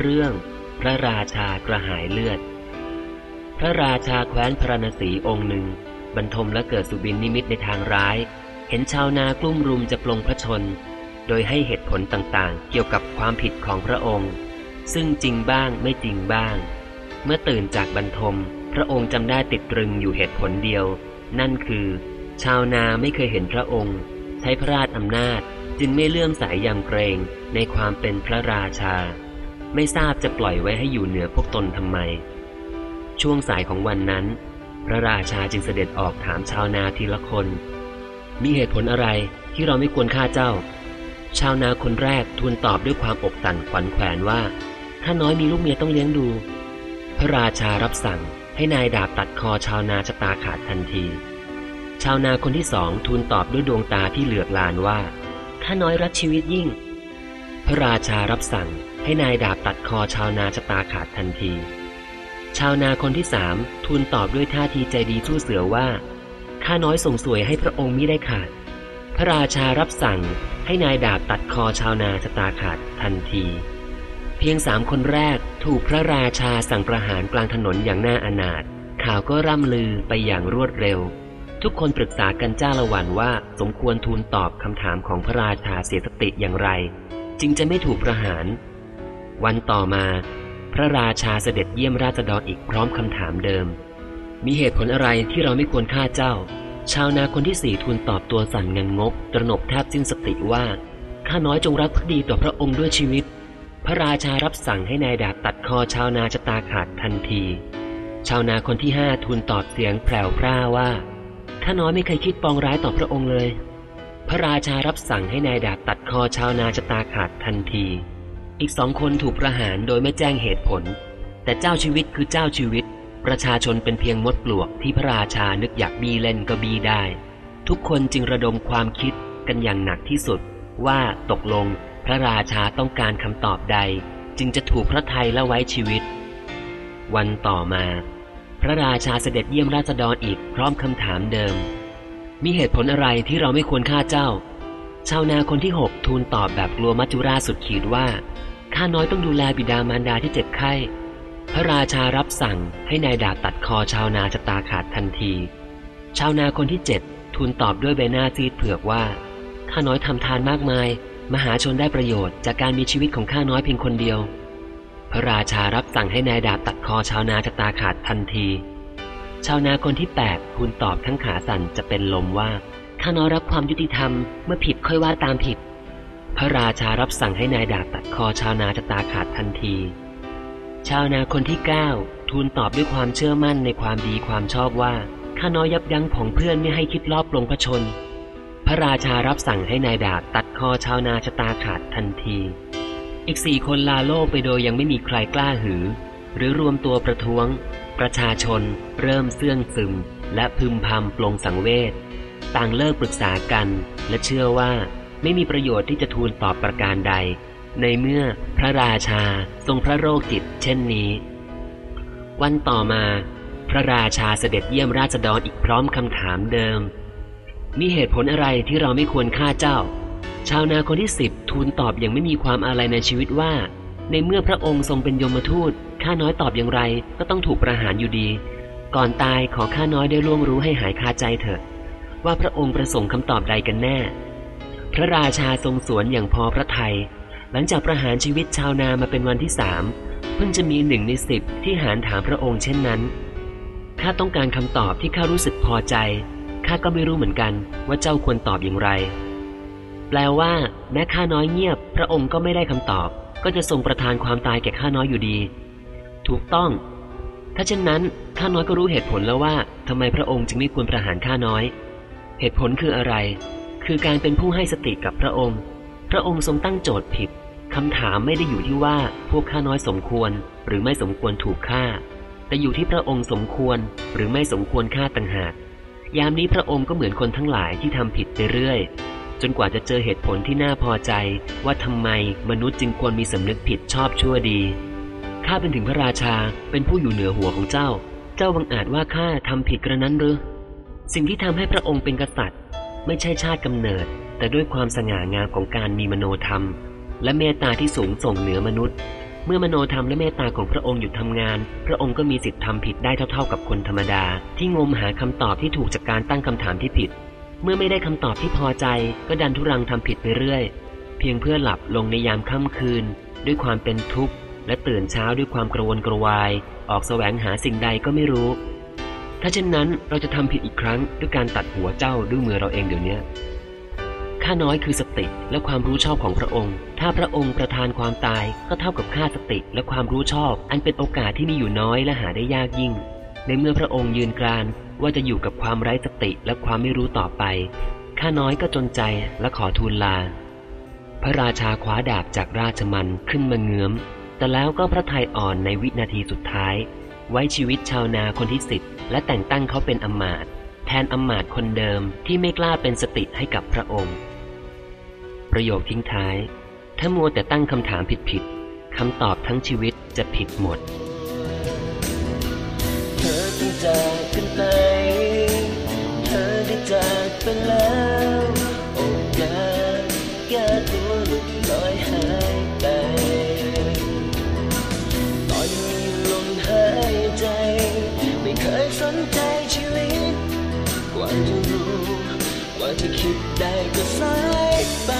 เรื่อง พระราชากระหายเลือด พระราชาแคว้นพระนศีองค์หนึ่ง บรรทมและเกิดสุบินนิมิตในทางร้าย เห็นชาวนากลุ่มรุมจะปลงพระชน โดยให้เหตุผลต่างๆ เกี่ยวกับความผิดของพระองค์ ซึ่งจริงบ้างไม่จริงบ้าง เมื่อตื่นจากบรรทม พระองค์จำได้ติดตรึงอยู่เหตุผลเดียว นั่นคือ ชาวนาไม่เคยเห็นพระองค์ ใช้พระราชอำนาจจึงไม่เลื่อมสายยำเกรงในความเป็นพระราชา ไม่ทราบจะปล่อยไว้ให้อยู่เหนือพวกตนทำไม ช่วงสายของวันนั้น พระราชาจึงเสด็จออกถามชาวนาทีละคน มีเหตุผลอะไรที่เราไม่ควรฆ่าเจ้า ชาวนาคนแรกทูลตอบด้วยความอกสั่นขวัญแขวนว่า ถ้าน้อยมีลูกเมียต้องเลี้ยงดู พระราชารับสั่งให้นายดาบตัดคอชาวนาชะตาขาดทันที ชาวนาคนที่สองทูลตอบด้วยดวงตาที่เหลือกลานว่า ถ้าน้อยรักชีวิตยิ่ง พระราชารับสั่งให้นายดาบตัดคอชาวนาชะตาขาดทันที ชาวนาคนที่สามทูลตอบด้วยท่าทีใจดีสู้เสือว่าข้าน้อยส่งสวยให้พระองค์มิได้ขาด พระราชารับสั่งให้นายดาบตัดคอชาวนาชะตาขาดทันที เพียงสามคนแรกถูกพระราชาสั่งประหารกลางถนนอย่างน่าอนาถข่าวก็ร่ำลือไปอย่างรวดเร็ว ทุกคนปรึกษากันจ้าละวันว่าสมควรทูลตอบคำถามของพระราชาเสียสติอย่างไร จึงจะไม่ถูกประหาร วันต่อมา พระราชาเสด็จเยี่ยมราษฎรอีกพร้อมคำถามเดิม มีเหตุผลอะไรที่เราไม่ควรฆ่าเจ้า ชาวนาคนที่สี่ทูลตอบตัวสั่นเงินงก ตระหนกแทบสิ้นสติว่าข้าน้อยจงรักภักดีต่อพระองค์ด้วยชีวิต พระราชารับสั่งให้นายดาบตัดคอชาวนาชะตาขาดทันที ชาวนาคนที่ห้าทูลตอบเสียงแผ่วพร่าว่าข้าน้อยไม่เคยคิดปองร้ายต่อพระองค์เลย พระราชารับสั่งให้นายดาบตัดคอชาวนาชะตาขาดทันที อีกสองคนถูกประหารโดยไม่แจ้งเหตุผล แต่เจ้าชีวิตคือเจ้าชีวิต ประชาชนเป็นเพียงมดปลวกที่พระราชานึกอยากบีเล่นก็บีได้ ทุกคนจึงระดมความคิดกันอย่างหนักที่สุด ว่าตกลงพระราชาต้องการคำตอบใด จึงจะถูกพระไทยละไว้ชีวิต วันต่อมา พระราชาเสด็จเยี่ยมราษฎรอีกพร้อมคำถามเดิม มีเหตุผลอะไรที่เราไม่ควรฆ่าเจ้า ชาวนาคนที่หกทูลตอบแบบกลัวมัจจุราชสุดขีดว่าข้าน้อยต้องดูแลบิดามารดาที่เจ็บไข้ พระราชารับสั่งให้นายดาบตัดคอชาวนาชะตาขาดทันที ชาวนาคนที่เจ็ดทูลตอบด้วยใบหน้าซีดเผือกว่าข้าน้อยทำทานมากมาย มหาชนได้ประโยชน์จากการมีชีวิตของข้าน้อยเพียงคนเดียว พระราชารับสั่งให้นายดาบตัดคอชาวนาชะตาขาดทันที ชาวนาคนที่แปดทูลตอบทั้งขาสั่นจะเป็นลมว่า ข้าน้อยรับความยุติธรรมเมื่อผิดค่อยว่าตามผิด พระราชารับสั่งให้นายดาบตัดคอชาวนาชะตาขาดทันที ชาวนาคนที่เก้าทูลตอบด้วยความเชื่อมั่นในความดีความชอบว่า ข้าน้อยยับยั้งผองเพื่อนไม่ให้คิดลอบลงพระชน พระราชารับสั่งให้นายดาบตัดคอชาวนาชะตาขาดทันที อีกสี่คนลาโลกไปโดยยังไม่มีใครกล้าหือ หรือรวมตัวประท้วง ประชาชนเริ่มเสื่องซึม และพึมพำปลงสังเวชต่างเลิกปรึกษากัน และเชื่อว่าไม่มีประโยชน์ที่จะทูลตอบประการใด ในเมื่อพระราชาทรงพระโรคจิตเช่นนี้ วันต่อมา พระราชาเสด็จเยี่ยมราษฎรอีกพร้อมคำถามเดิม มีเหตุผลอะไรที่เราไม่ควรฆ่าเจ้า ชาวนาคนที่สิบทูลตอบอย่างไม่มีความอาลัยในชีวิตว่า ในเมื่อพระองค์ทรงเป็นยมทูต ข้าน้อยตอบอย่างไรก็ต้องถูกประหารอยู่ดี ก่อนตายขอข้าน้อยได้ล่วงรู้ให้หายคาใจเถิดว่าพระองค์ประสงค์คำตอบใดกันแน่ พระราชาทรงสวนอย่างพอพระทยัยหลังจากประหารชีวิตชาวนามาเป็นวันที่สามเพิ่งจะมีหนึ่งในสิบที่หานถามพระองค์เช่นนั้นข้าต้องการคำตอบที่ข้ารู้สึกพอใจข้าก็ไม่รู้เหมือนกันว่าเจ้าควรตอบอย่างไร แปลว่า แม้ข้าน้อยเงียบ พระองค์ก็ไม่ได้คำตอบ ก็จะทรงประทานความตายแก่ข้าน้อยอยู่ดี ถูกต้อง ถ้าเช่นนั้นข้าน้อยก็รู้เหตุผลแล้วว่าทำไมพระองค์จึงไม่ควรประหารข้าน้อย เหตุผลคืออะไร คือการเป็นผู้ให้สติกับพระองค์ พระองค์ทรงตั้งโจทย์ผิดคำถามไม่ได้อยู่ที่ว่าพวกข้าน้อยสมควร หรือไม่สมควรถูกฆ่า แต่อยู่ที่พระองค์สมควรหรือไม่สมควรฆ่าต่างหากยามนี้พระองค์ก็เหมือนคนทั้งหลายที่ทำผิดไปเรื่อย จนกว่าจะเจอเหตุผลที่น่าพอใจ ว่าทำไมมนุษย์จึงควรมีสำนึกผิดชอบชั่วดี ข้าเป็นถึงพระราชาเป็นผู้อยู่เหนือหัวของเจ้า เจ้าบังอาจว่าข้าทำผิดกระนั้นหรือ สิ่งที่ทำให้พระองค์เป็นกษัตริย์ ไม่ใช่ชาติกำเนิด แต่ด้วยความสง่างามของการมีมโนธรรม และเมตตาที่สูงส่งเหนือมนุษย์ เมื่อมโนธรรมและเมตตาของพระองค์หยุดทำงาน พระองค์ก็มีสิทธิ์ทำผิดได้เท่า ๆกับคนธรรมดา ที่งมหาคำตอบที่ถูกจากการตั้งคำถามที่ผิด เมื่อไม่ได้คำตอบที่พอใจก็ดันทุรังทำผิดไปเรื่อย เพียงเพื่อหลับลงในยามค่ำคืน ด้วยความเป็นทุกข์ และตื่นเช้าด้วยความกระวนกระวาย ออกแสวงหาสิ่งใดก็ไม่รู้ ถ้าเช่นนั้นเราจะทำผิดอีกครั้งด้วยการตัดหัวเจ้าด้วยมือเราเองเดี๋ยวนี้ข้าน้อยคือสติและความรู้ชอบของพระองค์ ถ้าพระองค์ประทานความตายก็เท่ากับค่าสติและความรู้ชอบ อันเป็นโอกาสที่มีอยู่น้อยและหาได้ยากยิ่ง ในเมื่อพระองค์ยืนกรานว่าจะอยู่กับความไร้สติและความไม่รู้ต่อไป ข้าน้อยก็จนใจและขอทูลลา พระราชาคว้าดาบจากราชมันขึ้นมาเงื้อม แต่แล้วก็พระทัยอ่อนในวินาทีสุดท้าย ไว้ชีวิตชาวนาคนที่สิบและแต่งตั้งเขาเป็นอมาตแทนอมาตคนเดิมที่ไม่กล้าเป็นสติให้กับพระองค์ ประโยคทิ้งท้าย ถ้ามัวแต่ตั้งคำถามผิดๆคำตอบทั้งชีวิตจะผิดหมด จากกันไป เธอได้จากไปแล้วโอกาสแก้ตัวหลุดลอยหายไปตอนมีลมหายใจ ไม่เคยสนใจชีวิต กว่าจะรู้ กว่าจะคิดได้ก็สายไป